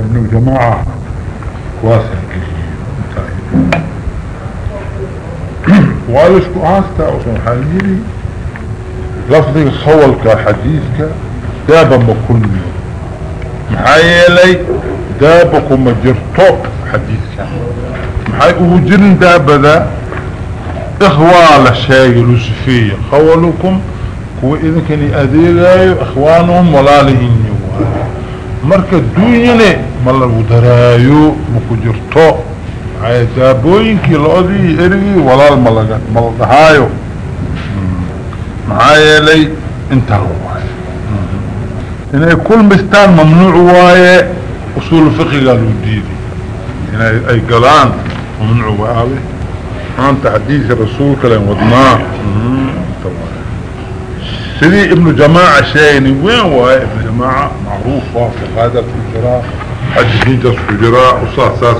ابن جماعة. واسع وعلشكو عاستا وصن حاليري لفظي خولك حديثك. دابا ما كني محايلي. دابكو ما جرتو حديثك. محاي اوجرن دابا ذا. إخوال الشيء لسفية خولكم. كو اذن كني أذيغايو إخوانهم ولا لهن marka duunyane ma ملغو درايو مكجرتو عيدا بوينكي لأذي إرغي ولا الملغة ملغة هايو معايا لي انت الواي إن كل مستان ممنوع واي أصول فقه قالوا ديدي إن أي قلان ممنوع واي أنت حديث رسول كلام ودناء سيدي ابن جماعة شايني وين واي ابن جماعة؟ معروف في هذا الانتراف حج دينجا الجراء وصاص ساس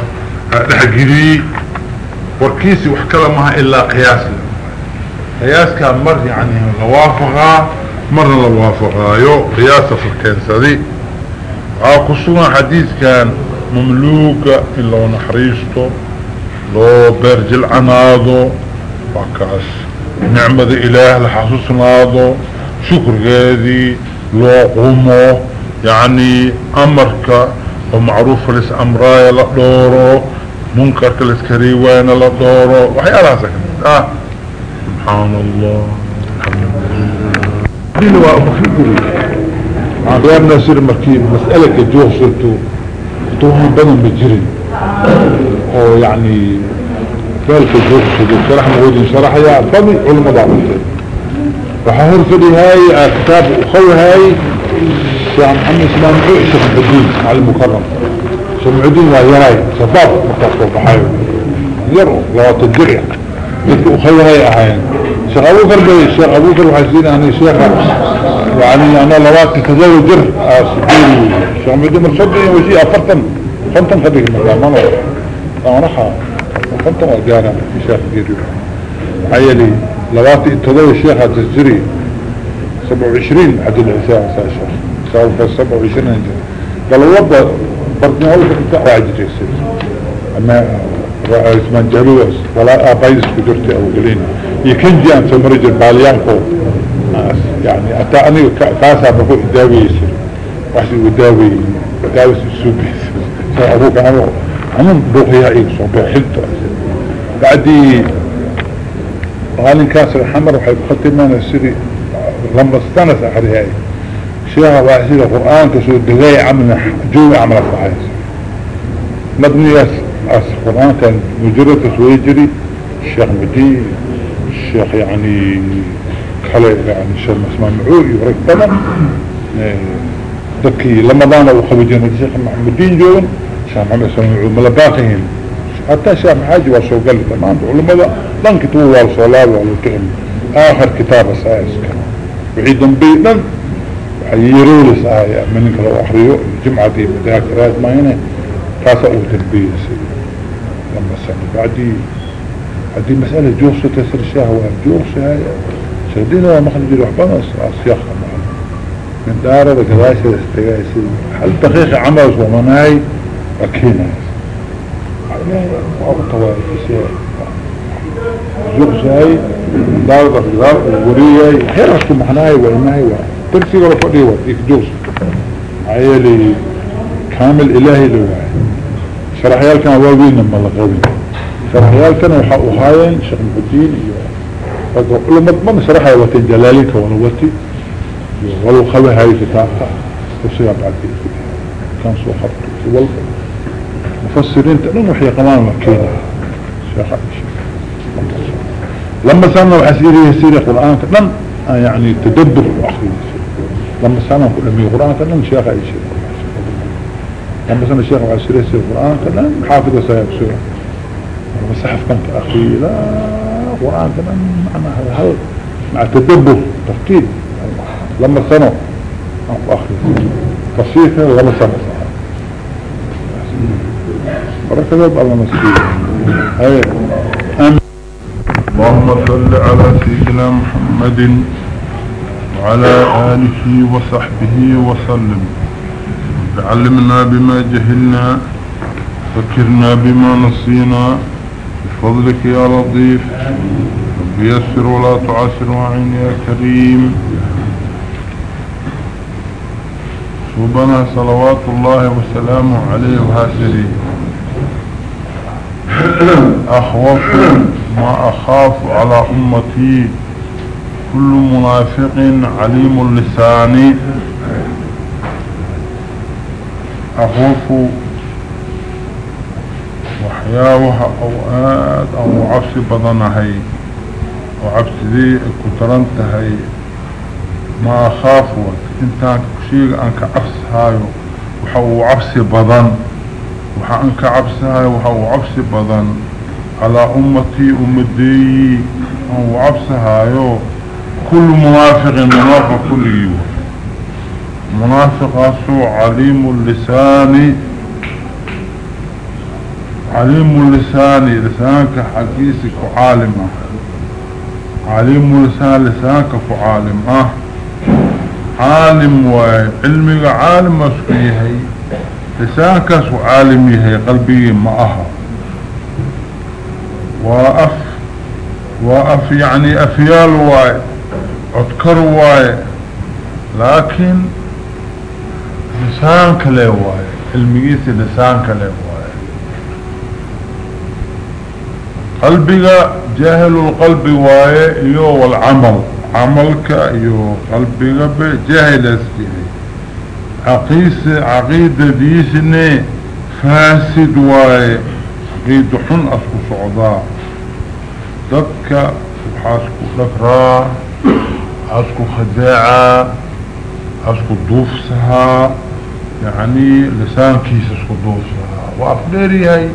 الحقيري وركيسي وحكلا مها إلا قياس. قياس كان مر يعني لوافقها مر لوافقها. يو قياس فكين سدي عاقصونا حديث كان مملوك إلا ونحريشته لو برجل عناضو وكاس نعمة إله لحسوسنا هذا شكر هذه لو قومه يعني أمرك. ومعروف لس أمرايا لدوره منكر لس كريوان لدوره وحي على سكن. آه. سبحان الله. دين وأفكر عن غير ناصر مركيب مسألة الجوه صرتو طوها بجري أو يعني ذلك الجوه صرتو شرح موجود شرح يا فضي علم ضعبتين وحهر فدي هاي كتاب أخوي هاي. شيخ محمد اسلام شيخ الدين على المكرم؟ شيخ الدين وياي شباب مختصر بحايو يرو لو تدرع يكو هاي اهين شيخ أبو بكر شيخ أبو بكر وحسين أنا شيخ يعني أنا لواتي تزوج جر. سبيل شيخ محمد مرصدي وشي افرتن خنتن خديك المكان ما نور أنا رحا خنتن وجانا شيخ جيريو عيلي لواتي تضوي الشيخ الجزري سبع وعشرين عدل العساء ساشر سوف سبع وعشرين انجل قال وضع برضني اول كنت واحد جيسر اما اسمان جلوس ولا ابايز بدرتي أو قلين يكن جان في مرجل باليانكو ناس يعني اتاني كاسا بفو اداوي يسر واحد وداوي وداوي السوبي أبوك أنا أنا بوغيا إيه صوبي حلتو بعدي غالين كاسر الحمر وحي بختمان السري لما استنس احري هاي شيخ واحد القرآن كسو الدقاي عمنا جوي عمل الصحيح مبني أس القرآن كان مجرد تسوي يجري الشيخ مدي الشيخ يعني خلي يعني الشيخ مسمى معوي ورك طبعا ذكي لما ضانا وخبجين الشيخ محمد الدين جوين الشيخ محمد سمع معوي ملباقهم حتى الشيخ محاجي وصو قال لي تمام. علماء لن كتبوا والصلاة والتهم آخر كتاب السائس كان. بعيدا بيدا يروا لي سايا من لو أحريو الجمعة دي مذاكرات ما هنا كاسا أو تنبيه لما سنة بعدي هذه مسألة جوصة تسر الشهوة جوصة هاي شهدينا مخرج الوحبان أصياخ من دارة كذاسة استقاسي هل دقيقة عمل ومناي؟ أكينا. وأبطوا الكسير جوصة هاي دارة في الغرب الورية حيرت معناي وإناي. ترسي ولا فضي وديك جوصة عيالي كامل إلهي لواحد شرحيال كان واوين لما لغوين شرحيال كان وحاين شيخ محدين لما ما شرحها وتي جلاليك ونوتي ولو خوي هاي كتابها. وصيا بعد كان سو خط والله. مفسرين تنو وحي قمان مكينة. شيخ لما سألنا وحسيري يسيري قرآن لم يعني تدبر أخي لما سألنا كل قرآن لم شيخ أي شيء لما سألنا الشيخ وحسيري يسيري القرآن لم حافظ سيب سورة. مسحف كنت أخي لا قرآن لم معنى هل مع تدبر تفكير؟ لما سنة أخي تصيحة لما سنة بركة الله مسكين اللهم صل على سيدنا محمد. وعلى آله وصحبه وسلم. علمنا بما جهلنا فكرنا بما نصينا بفضلك يا لطيف. رب يسر ولا تعسر وعين يا كريم. صوبنا صلوات الله وسلامه عليه وهاسري أخوف ما أخاف على أمتي. كل منافق عليم اللسان. أخوف وحياوها أوقات أو عفسي بدنهي وعفسي ذي كترنتهي ما أخافه إنت شيء أنك عفس هايو. وحو عفسي بدن. وحا أنك عفس هايو وحو عفسي بدن. على أمتي أمدي. أو عفس هايو. كل منافق منافق كل يوم. منافق سوء عليم اللسان. عليم اللسان لسانك حقيسك عالمة. عليم اللسان لسانك فعالم عالم وعلمك عالم اسكيه لسانك سو عالمي قلبي معها. وأف وأف يعني أفيال واي اذكر واي لكن واي المقيس لسانك له واي. قلبك جاهل القلب واي يو والعمل. عملك يو قلبك جاهل اسكيه عقيس عقيدة ديسني فاسد واي. عقيدة حن اسكو صعداء ضدك أسكو خداعة أسكو دوفسها يعني لسان كيس أسكو دوفسها. وافديري هاي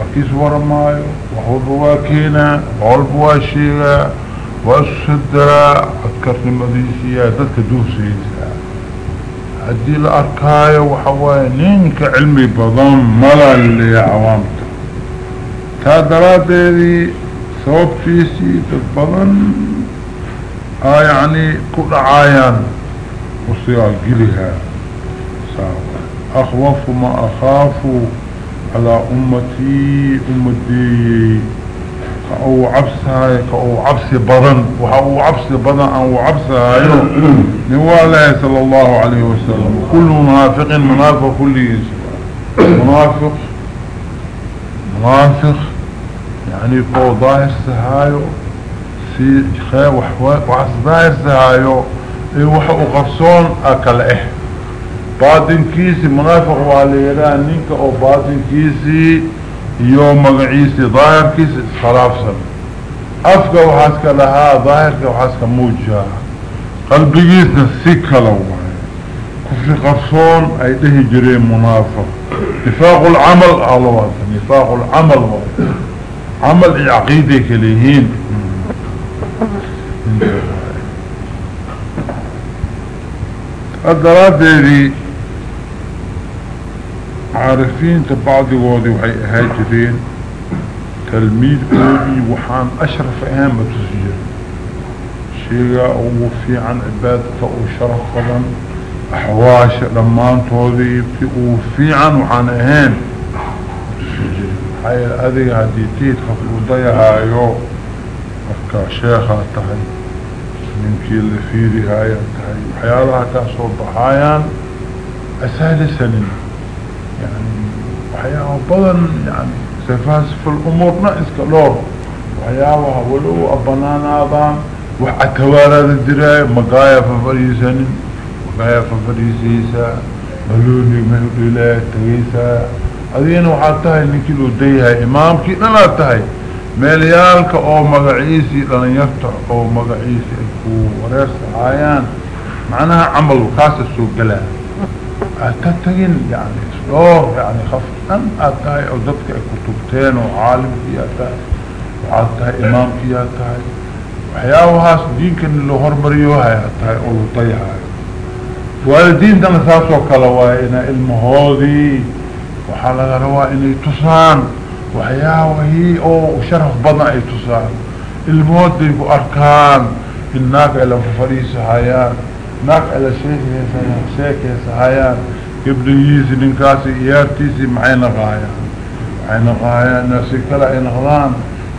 مكيس ورمايو وحول بواكينا وحول بواشيغا واسدرا أذكرت المديسية ذاتك دوفسيسا هدي الأركاية وحواي نينك علمي بضم ملا اللي عوامته تادرات دي صوب فيسي تتبضن آه يعني كل عايان وصيال قلها أخوف ما أخاف على أمتي أمتي كأو عبسها كأو عبس بدن وحو عبس بدن أو عبسها نواله صلى الله عليه وسلم. كل منافق منافق كل منافق منافق يعني كو ظاهر سهايو سي خير وحس ظاهر سهايو اي وحو قرصون اكل إيه باطن كيسي منافق واليران نينك أو باطن كيسي يوم مقعيسي ظاهر كيسي خلافسا افقا وحاسك لها ظاهرك وحاسك موجها قلبي جيسنا سكة لو كفر قرصون اي ده جرين منافق. نفاق العمل الله نفاق العمل وقت عمل عقيدة كليهين الدرات دي عارفين تبعض وادي وحي هاجرين. تلميذ قولي وحان أشرف أهم تسجيل شيء وفي عن عبادته وشرف قدم. أحواش لما انتوذي وفي عن وحان أهم تسجيل هاي هذه هديتيت خفل ضيها يو. مركا شيخة تهي منكي اللي فيري هاي تهي وحيالها كاسو بحايان أسهل سنين يعني وحياها بضن يعني سفاس في الأمور ناقص كالور وحياها ولو أبنانا أبان وحتوارد الدراية مقايا ففريسان مقايا ففريسيسا ملوني مهدو لا تغيسا هذين وحاتها انك لو ديها امامك لا تهي. ميليالك أو مقعيسي لن وريس عايان معناها عمل وكاس السوق قلها اتتغين يعني اسلوه يعني خفتا أتاي أو ضدك أكو تبتين وعالم فيها وعاتها إمام فيها تاي وحياوهاس دينك اللي هرمريوها اتاي أو لطيها والدين دانا ساسو كلاوائنا المهودي وحال روا تصان وحياوهي أو شرف بضع إي تصان الموت ديكو اركان الناك إلى فريس هايان ناك إلى شيك هايان قبليسي ننكاسي إيارتيسي معينا غاية. معينا غاية ناسي كلا إن غضان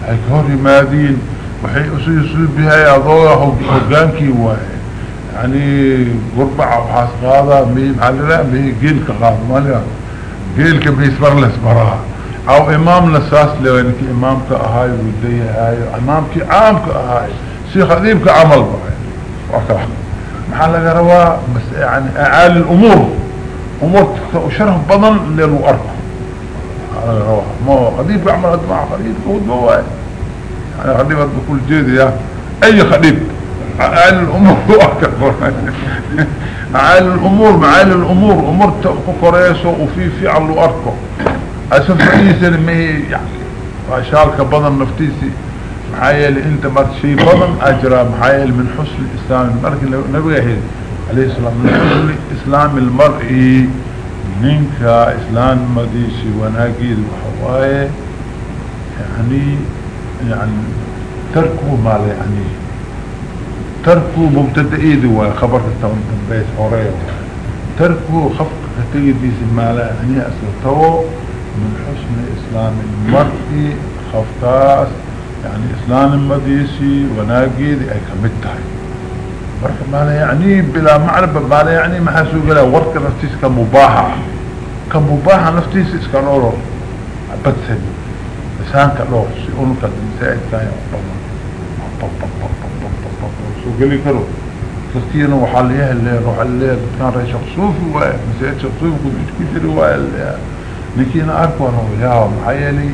هاي كهوري مادين وحي أسوي أسوي بها يضوها هقانكي واي يعني قربع وحاس غاضة مي محللا مي قيل كغاضة ماليا قيل كبيسبر لسبرها أو إمام لساس لوينك امامك اهاي ودي هاي امامك عامك اهاي شيخ خديمك عمل بقى. محل روا بس يعني اعالي الأمور. أمور وشرف بضن للو اركو على روا ما خديمك عمل ادمع خديمك ودوا يعني خديمك بكل جيد يا أي خديم اعالي الأمور. أكبر. اعالي الأمور معالي الأمور. أمور كوريسو وفي في على اركو اسف رئيسا ما يعني. واشالك بضن نفتيسي. محايل انت مرت شيء بضن اجرى محايل من حسن الإسلام. المرء نبغى هيد عليه السلام من حسن اسلام المرء منك إسلام مديسي وناقيد وحواي. يعني يعني تركه ما لا يعني تركه مبتدئيد وخبر التوان تنبيس حورية. تركه خفق تجد ما لا يعني أسلطوه. من حسن اسلام المرء خفتاس يعني إسلام المديسي وناقيد أي كمتهي مرك ما لا يعني بلا معرفة ما لا يعني ما حسوق له ورك نفتيس كمباحة. كمباحة نفتيس اسكانورو بتسن لسان كالور سيقولوا كالمساعد كان سوق لي كرو تستينا وحاليها اللي روح الليل كان رأي شخصوفي ومساعد شخصوفي كنت كتير وقال نكينا أكبر يا محيلي.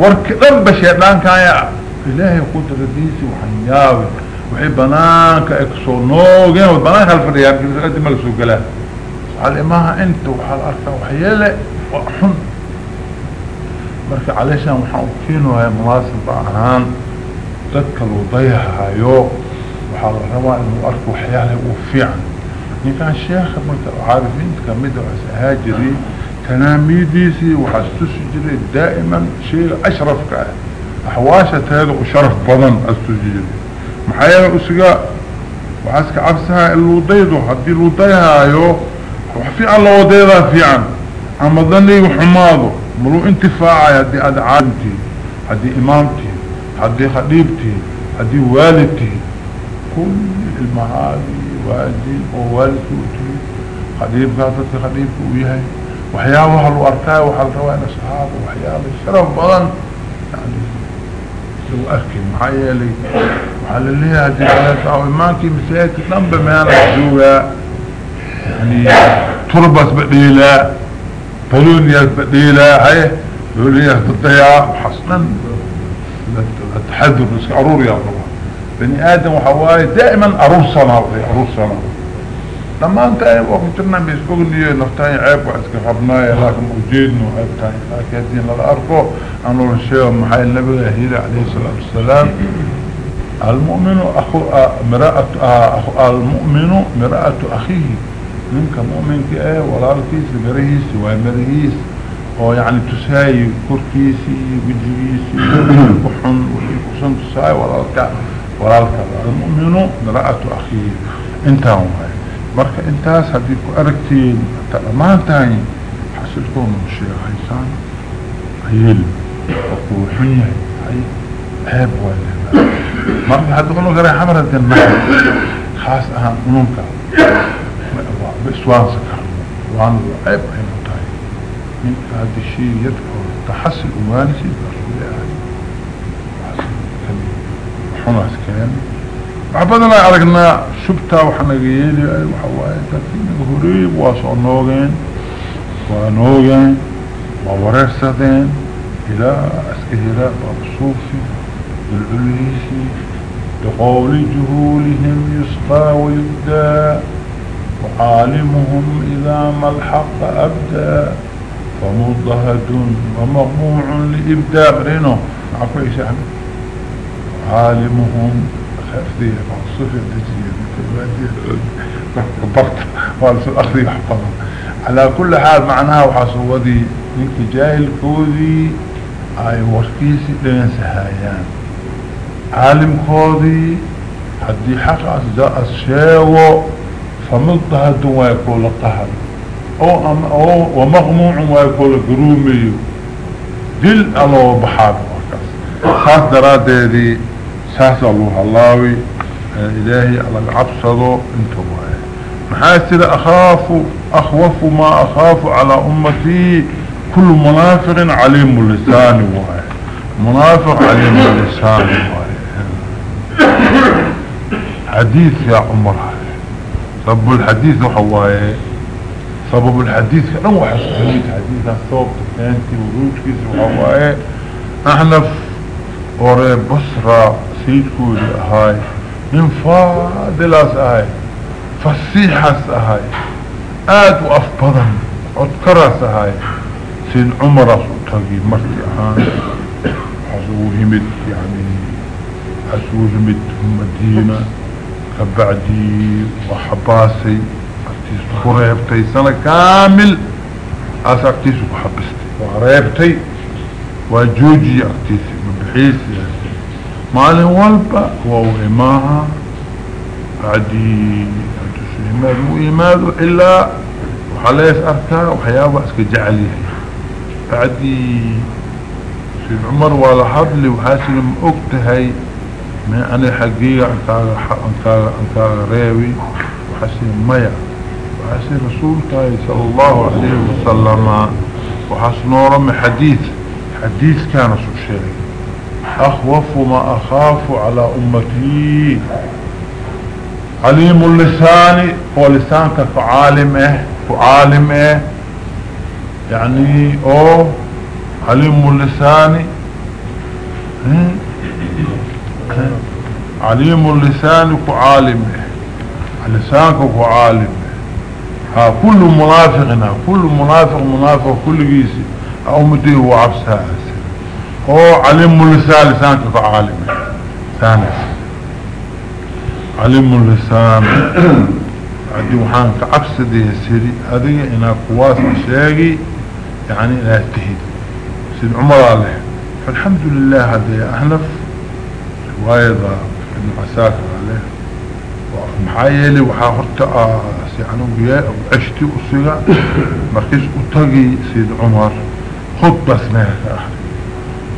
ورك رب شيطان كايا. إلهي قدر ديسي وحنياوي وحي بنانك اكسو نوغين وبنانك الفريان كنت قدم السوق له. على إماها أنت وحال أركا وحيالي وحن مركا عليشان وحاوكينو هاي مناسبة عنان تذكروا ضيها هايو. وحال روا انه أركا وحيالي وفيعن. نكان شيخ مركا عارفين كمدوا هاجري. تناميديسي وحستوس جري دائما شيء أشرف كاه أحواشة هذا وشرف بضن أستوجري محايا أسقاء وحاسك عبسها الوضيضو حدي الوضيها يو وحفي على وضيضها في عن عما ظني وحماضو ملو انتفاعي هدي هذا عالمتي هدي إمامتي هدي خليبتي هدي والدتي. كل المهادي والدي ووالدتي خليب قاتت خليب ويهي. وحيابها الواركاء وحالتوين أصحابه وحيابه الشرف بضن يعني لو أركي محايا لي وحال اللي هدي على تعوي ماكي مسيك نمبر مانا جوغا يعني تربس بديلة بلونيا بديلة هاي بلونيا تضيع وحسنا التحذر نسك عرور يا الله بني آدم وحواي دائما أرور سنة أرور سنة لما انت وقتنا بيسبقني نفتاني عيب وعسك خبناي لكن موجودنا وعيب تاني لكن هدين للأرقو أنه الشيء محايا النبي الهيري عليه الصلاة والسلام المؤمن أخو مرأة أخو المؤمن مرأة أخيه منك مؤمن كأه ولا الكيس مريس ومريس هو يعني تساي كركيسي وجيسي وحن وحن تساي ولا الكا ولا الكا المؤمن مرأة أخيه انت هم هاي مرك انتاس هديك اركتين تلمان تاني حسلكم من الشيخ حيسان هيل أقول حنية هاي عيب ولا مرك هدقنو غري حمرة النحل خاص اهم منك بسوان سكرم وان عيب هنا تاني من هذا الشيء يذكر تحصل امانسي برسول الله حسن كمي حمس كمي waxa waaye dadkii naga horeeyey waa soo noogeen waa noogeen waa wareersadeen ilaa iska hira babsuufi bilculiisi بقول جهولهم يسقى ويبدى وعالمهم إذا ما الحق أبدى فمضهد ومغموع لإبداع رينو عفو إيش أحمد عالمهم والس على كل حال معناها وحصودي منك جاهل كودي آي وركيسي لين سهايان. عالم كودي حدي حق أصداء الشيوة فمضها دون يكون القهر أو, أم أو ومغموع ويقول قرومي دل الله بحاب خاص درادة دي ساس الله اللهوي إلهي الله عبصده انتو محاسر أخاف أخوف ما أخاف على أمتي. كل منافق عليم اللسان. وهي منافق عليم اللسان. وهي حديث يا عمر. سبب الحديث وحواي سبب الحديث كان واحد حديث الصوت الثانتي وروج كيس وحواي إحنا في بصرة. سيدكو هاي من فاضل هاي فصيحة هاي آد وأفضل أذكرس هاي سيد عمر سلطاقي مرتي أهان حسوه همد يعني حسوه همد مدينة كبعدي وحباسي أكتيس خريبتي سنة كامل أس أكتيس وحبستي وعريبتي وجوجي أكتيس بحيث مالي والبا وهو إماها بعدي إماد وإماد إلا وحليس أركا وحيابا اسك جعليه بعدي سيد عمر ولا حبلي وحاسن مؤكتهي ما أنا حقيقة أنكاغ أنكاغ أنكاغ ريوي. وحسن ميا وحسن رسول الله صلى الله عليه وسلم. وحسن رمي حديث. حديث كان سوشيري أخوف ما أخاف على أمتي. عليم اللسان هو لسانك فعالم آه فعالم آه يعني أو عليم اللسان. عليم اللسان فعالم آه لسانك فعالم ها كل منافقنا كل منافق منافق كل جيسي أو مديه عليم اللسان لسانك فعالم ثاني. علم اللسان. عدي وحان كعبسد يسيري هذه إنا قواس الشاقي يعني لا تهيد. سيد عمر عليه. فالحمد لله هذا أحنف. رواية ابن عساكر عليه. ومحايلي وحاهرت يعني وياه وعشتي وصيغة مركز اتقي سيد عمر. خطبة اسمها.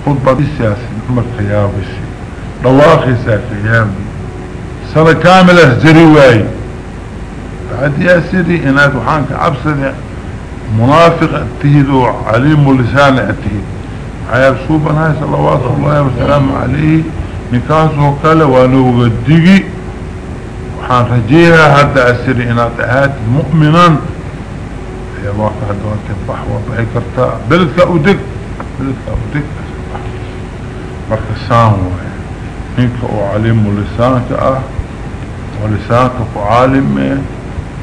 خطبة السياسي عمر قيابسي رواقي ساكيامي سنة كاملة جريواي بعد يا سيدي انات وحانك عبسد منافق اتهدوا عليم اللسان أتهد. عيال صوبنا صلوات الله وسلام عليه. نكاسه كلا وانو قدقي وحان رجيها هذا اسيري انات هات مؤمنا. يا الله هذا وانت بحوة بحي كرتا بلدك ادك بلدك ادك مركسان وهي انك أو عليم لسانك أه ولسانك عالم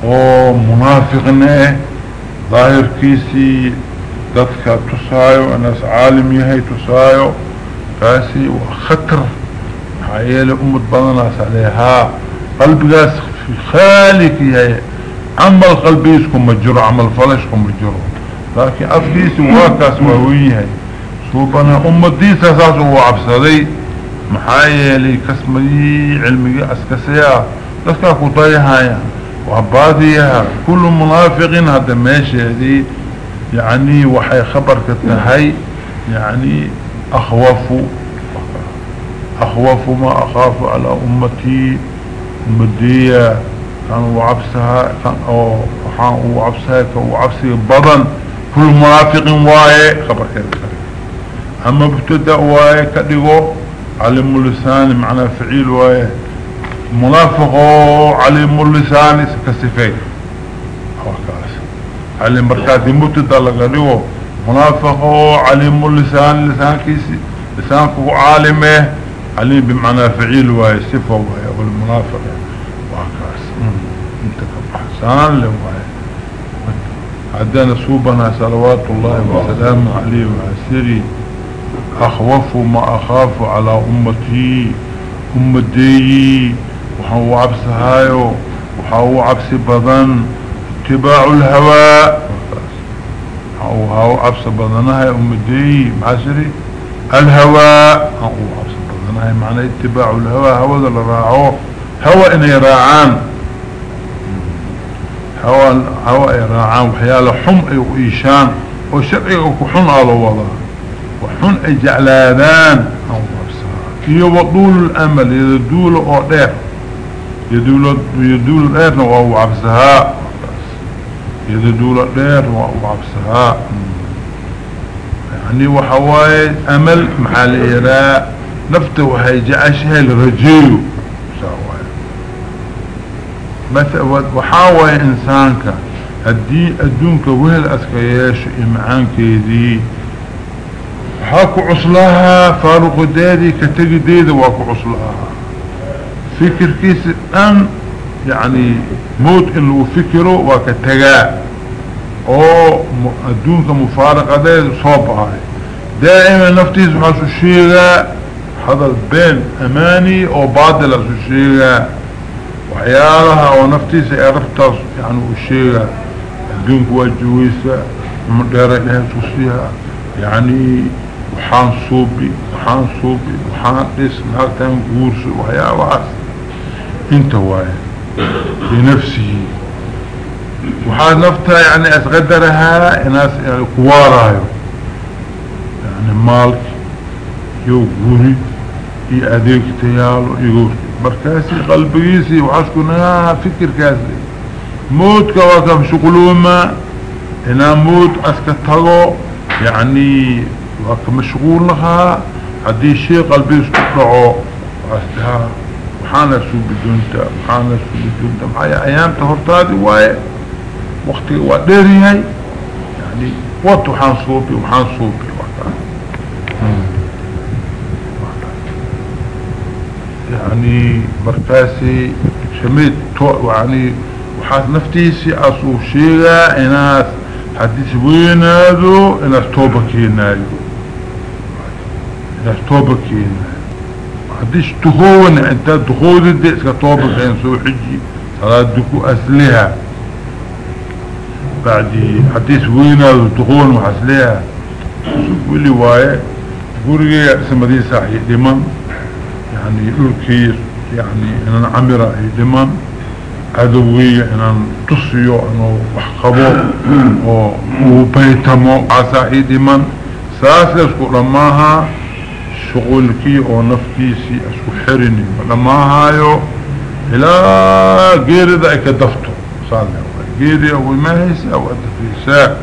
أو منافقنا ظاهر كيسي ذاتك تسايو الناس عالم يهي تسايو كاسي وخطر. حيالي أمد بضناس عليها. قلب قاس في خالك يهي عمل قلبيسكم مجرو عمل فلشكم مجرو لكن أفكيسي واكاس وهويهي صوبنا أمد ديسا ساسو وعبسدي محايلي كسمي سلطان أمتي ساس هو عبسدي محايلي كسمي علمي أسكسيا. دسكا قطاي هيا وعبادي كل منافق هذا ماشي دي يعني وحي خبرك التهي يعني اخوف اخوف ما أخاف على أمتي. امتي كان وعبسها. كان وعبسها. كان وعبسها بضن. كل منافق واي. خبرك التهي mubtada waaye ka dhigo calimu lisaani macnaa faciil waaye منافق عليم اللسان كسفين. علم مركاتي مبتدأ لغنيو منافق عليم اللسان لسان كيسي لسانك عالمه. عليم بمعنى فعيل وهي صفة وهي والمنافق وهكاس انت كبحسان لوهي عدنا صوبنا صلوات الله وسلام عليه وعسيري أخوف ما أخاف على أمتي أمتي. وحاو عبس هايو وحاو عبس بدن. اتباع الهواء وحاو هاو عبس بدنها امدي معسري الهواء هاو عبس بدنها معنى اتباع الهواء هوا ذا لراعوه هوا ان يراعان. هوا هوا راعان وحياله حم اي وإيشان وشرعي وكحن على وضع وحن اجعلادان يوضول الأمل يدول اعداف يدول يدول الأرن وهو عبسها يدول الأرن وهو عبسها يعني وحواي أمل مع الإيراء نفته وهي جعشها لرجيو مثل وحاوي إنسانك. هدي أدونك وهل أسكياش إمعانك يدي حاكو عصلها فاروق دادي كتقي ديدي واكو عصلها فكر كيس أن يعني موت إنه فكره وكتقاء أو ادونك مفارقة دي صوبها دائما نفتيز محاسو الشيغة هذا البين أماني أو باطل اسو الشيغة وحيالها ونفتيز اعرفتها يعني الشيغة ادونك واجويسة مدارة لها سوسيها يعني وحان صوبي وحان صوبي وحان قيس ناكتان قورس وحيا وعاس انت واي بنفسه وحان نفتها يعني اسغدرها ناس يعني كوارا يعني مالك يو قوري اي اديك تيالو يقول مركاسي قلبيسي وعاسكونا فكر كاسي موت كواكب شغلوما أنا موت اسكتغو يعني وقت مشغول لها هدي شيء قلبي استطلعه واسدها وحانا سو بدونتا وحانا سو بدونتا. معايا أيام تهرتادي واي وقتي وأديري هاي. يعني وقت وحان صوبي وحان صوبي وقتها. يعني مركاسي شميت يعني وحاس نفتيسي اصو شيئا إناس حديث وينادو إناس توبكينايو توبكين حديش أنت دخول دي اسكا توبكين سو حجي صلاة دكو اسلها بعد حديث وينا دخول وحسلها سوكولي وايه قرية اسم دي صحيح دمان يعني الكير يعني أنا عمرة دمان عدوية إن تصيو إنه وحقبو وبيتمو عساحي دمان ساسلسكو لماها شغولكي أو نفتيسي اسكو حرني لما هايو إلى غير ذا اكدفتو صالح غير أو ماهيس أو ادفيساء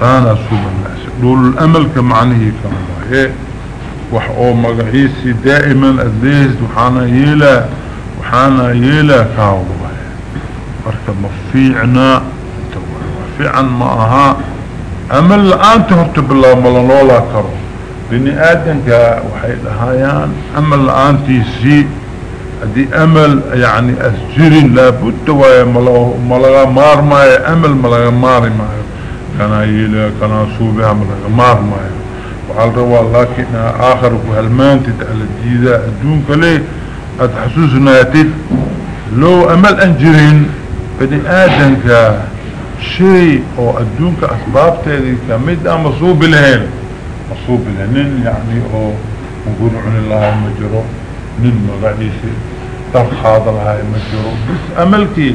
سانا سوب الناس دول الأمل كمعنيه كما إيه وحقو مقعيسي دائما الديس وحانا يلا وحانا يلا كاو مركب مفيعنا. مفيعا معها أمل الآن تهرتب الله ملنولا كرو بني آدنك وحيد هايان. أمل الآن تيسي هذه أمل يعني أسجرين لابد ويا ملغا مار ماي أمل ملغا مار ماي كان يلا كان صوبها ملغا مار ماي وعلى روا لكن آخر وهالمان تتعلى الجيدة دونك ليه أتحسوسنا يتد لو أمل أنجرين بني آدنك شيء أو أدونك أسباب تيدي كميد مصوب لهين مصوب لهين يعني أو نقول عن الله مجرو نن مغعيسي ترخاض لها مجرو بس أملكي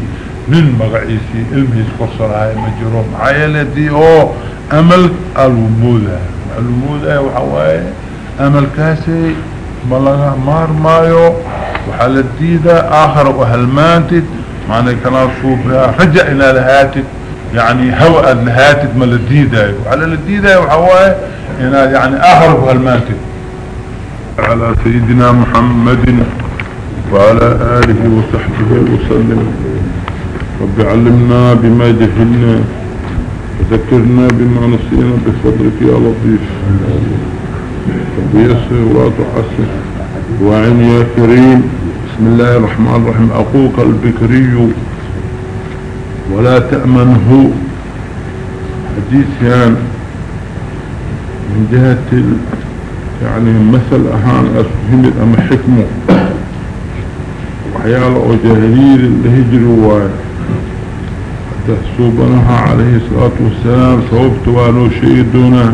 نن مغعيسي علمي سكرص لها مجرو معايا دي أو امل الومودة الومودة وحواي امل كاسي ملغا مار مايو وحال الديدة آخر وهلمانتد معنى كان صوبها رجع إلى يعني هواء الهاتف ما لديده وعلى لديده وحواه هنا يعني اهرب هالماتب على سيدنا محمد وعلى آله وصحبه وسلم. رب علمنا بما جهلنا وذكرنا بما نسينا بفضلك يا لطيف. رب يسر ولا تعسر وعين يا كريم بسم الله الرحمن الرحيم. أخوك البكري ولا تأمنه. حديث يعني من جهة. يعني مثل أهان أسهمت أما حكمه وحيال وجاهلير الهجر واي. تحسوبنها عليه الصلاة والسلام ثوبت وانو شيدنا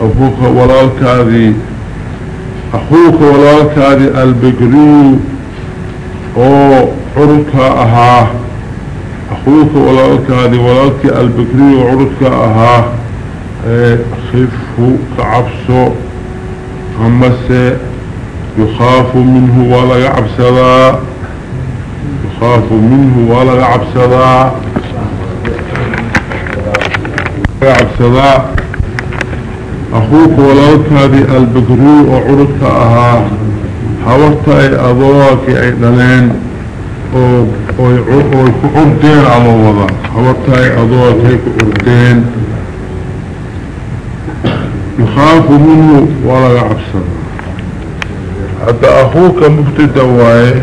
أخوك ولا الكاذي أخوك ولا الكاذي البقريو oo curudka ahaa أخوك ولالك هذه ولالك البكري وعرضك أها آه، خفه كعبسه همسه يخاف منه ولا يعبسه يخاف منه ولا يعبسه يعبسه أخوك ولالك هذه البكري وعرضك أها حورت أي أضواك أي دلين. Oy ku curdeen aloo wadaa habarta ay adookay ku curdeen يخاف منه ولا يعبسر حتى أخوك مبتدا واي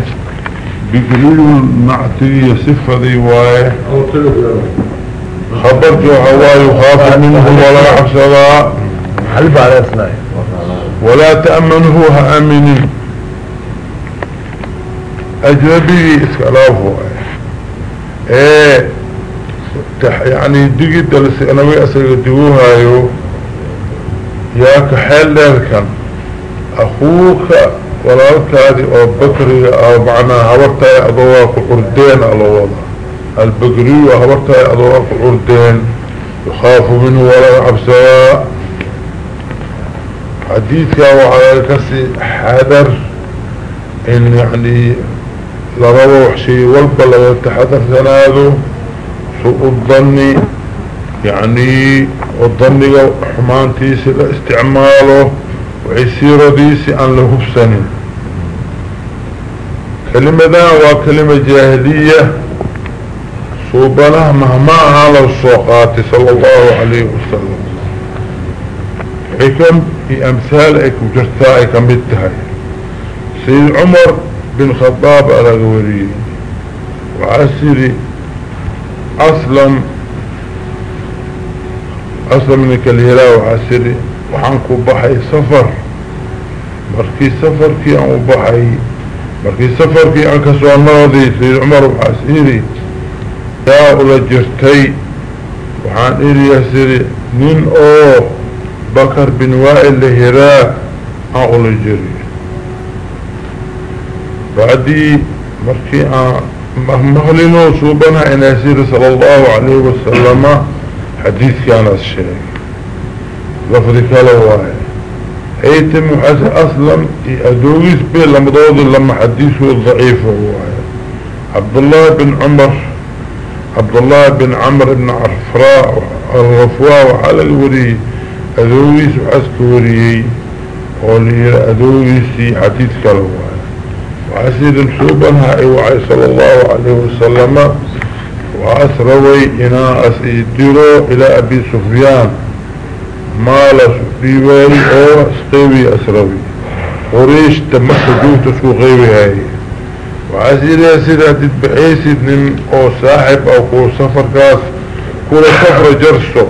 بقليل نعتي صفة ذي واي خبرت يخاف منه ولا على اسمائه ولا تأمنه هأمني أجنبي اسكلاف إيه تح يعني دقي دلس أنا وي اسر دوها يو ياك حال ذلك أخوك ولالك هذه أو بكري أو معنى هورتا اضواق قردين على وضع. البكري وهورتا اضواق قردين يخاف منه ولا عبساء حديثك وعلى الكرسي حذر. إن يعني wax shay walba laga taxadarsanaado su-u dani يعني وضنق حمانتيسي لاستعماله وعسير ديسي أن له بسنين كلمة ذا وكلمة جاهلية صوبنا مهما على الصوقات صلى الله عليه وسلم. حكم في أمثال اكو جرتائي كمتهاي سيد عمر بن خطاب على غوري وعسيري أصلا أصلا من الهلاء وعسيري وحانكو بحي سفر. مركي سفر كي أنو بحي. مركي سفر كي أنك سوى الناضي سيد عمر وعسيري يا أولا جرتي. وحان إيري يسيري نين أو بكر بن وائل لهراء. أولا جري. بعدي مركي مهلنو صوبنا إن يسير صلى الله عليه وسلم حديث كان الشيء لفظي كالواي أيتم محاس أصلا ادوغيس بيه لما دوضي لما حديثه الضعيف هو عبد الله بن عمر عبد الله بن عمر بن عرفراء الرفواء وعلى الوري ادوغيس وحسك وريي ولي ادوغيسي حديث كالواي وعسيد صوبا هاي وعي صلى الله عليه وسلم وأسروي إنا أسئدرو إلى أبي سفيان ما لا سفيوي أو اسقيوي أسروي قريش تمحجوه تسو غيوي هاي وعسير يا سيدة تتبعيسي من أو صاحب أو كو سفر كاس كل سفر جرسو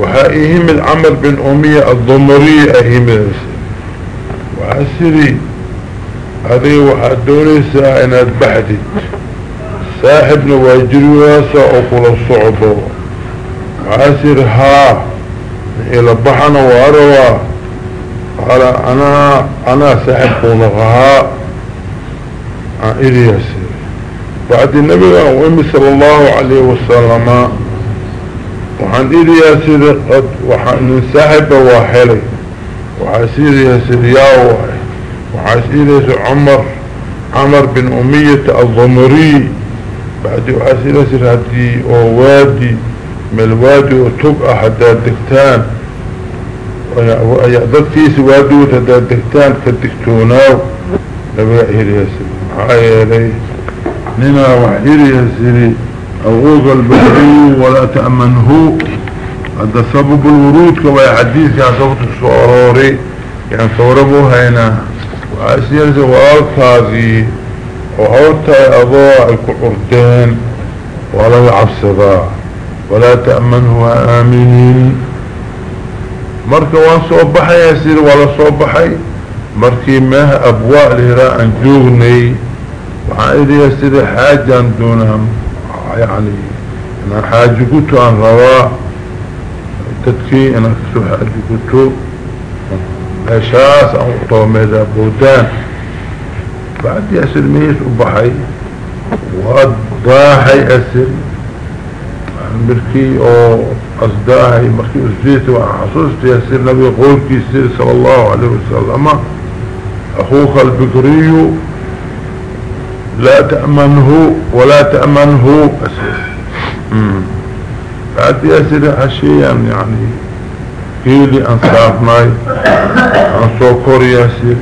وحائهم العمل بن أمية الضمرية أهم وعسيري هذه وحدوني سائنات بحدي. صاحبنا واجريواسا وكل الصعب عاسر ها إلى بحنا واروا قال أنا أنا صاحب قولها الياس بعد النبي وامي صلى الله عليه وسلم. وعن الياس قد وحن صاحب واحلي وعسير ياسر يا وعسير عمر عمر بن أمية الضمري. بعد سر هدي ووادي من الوادي وتبقى حتى الدكتان ويعدد فيس وادي وتدى الدكتان كالدكتوناو نبقى إهري يسري. معايا إليه ننا وحيري يسري. أغوغ البحري ولا تأمنه. هذا سبب الورود كما حديث كان سبب السعروري يعني صوربه هنا وعسير زوال كاذي وحوتا أضاء الكعردين ولا العبسضاء ولا تأمنه آمنين. مركا وان صوبحي يسير ولا صوبحي. مركي ماه أبواء لهراء انجوغني وحايد يسير حاجة دونهم. يعني أنا حاجة قلت عن رواء تدكي أنا كسو حاجة قلت أشاس أو طوميدا بودان. بعد ياسر ميس وبحي. وضاحي أسر مركي أو أصداهي مركي أسجيت وحصوصت ياسر نبي قول كيسير صلى الله عليه وسلم. أخوك البقري لا تأمنه ولا تأمنه. أسر بعد ياسر عشيا يعني. كيلي أنصافناي أنصوكور ياسر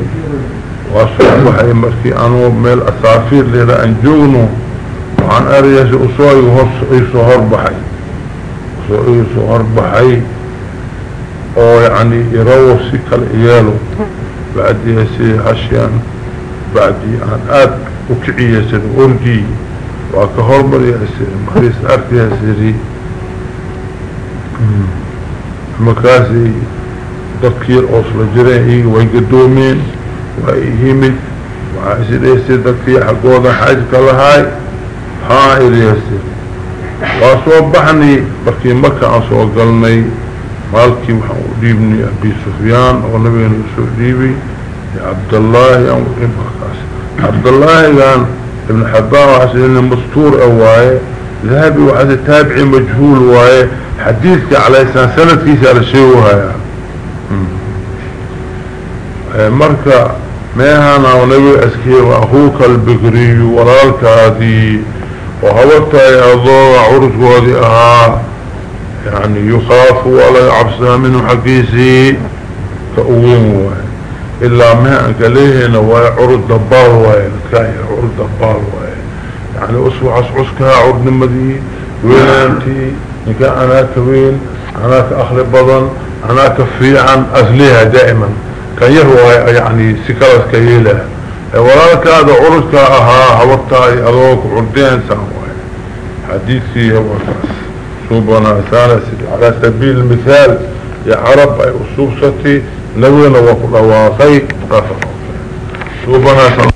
وصوبحي مركي أنو ميل أسافير ليلا أنجونو وعن أرياس أصوي وإيسو هربحي إيسو هربحي أو يعني يروو سيكال إيالو بعد ياسي مكاسي تذكير أصل جريعي ويقدومين ويهمد وعسير ياسي تذكير حقوضا حاجة لهاي. ها إلياسي وصوبحني بكي مكة أصوى قلني مالكي وحاو ديبني أبي سفيان ونبي نسو ديبي يا عبد الله يا عبد الله كان ابن حبان وحسين مستور أواي ذهبي وحد تابعي مجهول واي حديثك على سنة كيس على شيوها يا مركا ميهانا ونبي أسكي وأخوك البقري ولالك هذه وهوتا يا ضوء عرس وهذه أها يعني يخاف ولا يعبسها منه حقيسي كأوين واي إلا ما أنك نواي عرض دبار واي كاي عرض دبار واي يعني أسوع عسعسكها عرض نمدي وين أنتي نكا أنا كوين أنا كأخلي بضن أنا كفيعا أهليها دائما. كان يهوى يعني سكرت كيلة؟ ولك هذا عرضك أها هوتاي أذوك عردين ساموي حديثي هو سوبنا ثالث على سبيل المثال يا عرب أي أصوب ستي نبينا وقل أواقي رفض سوبنا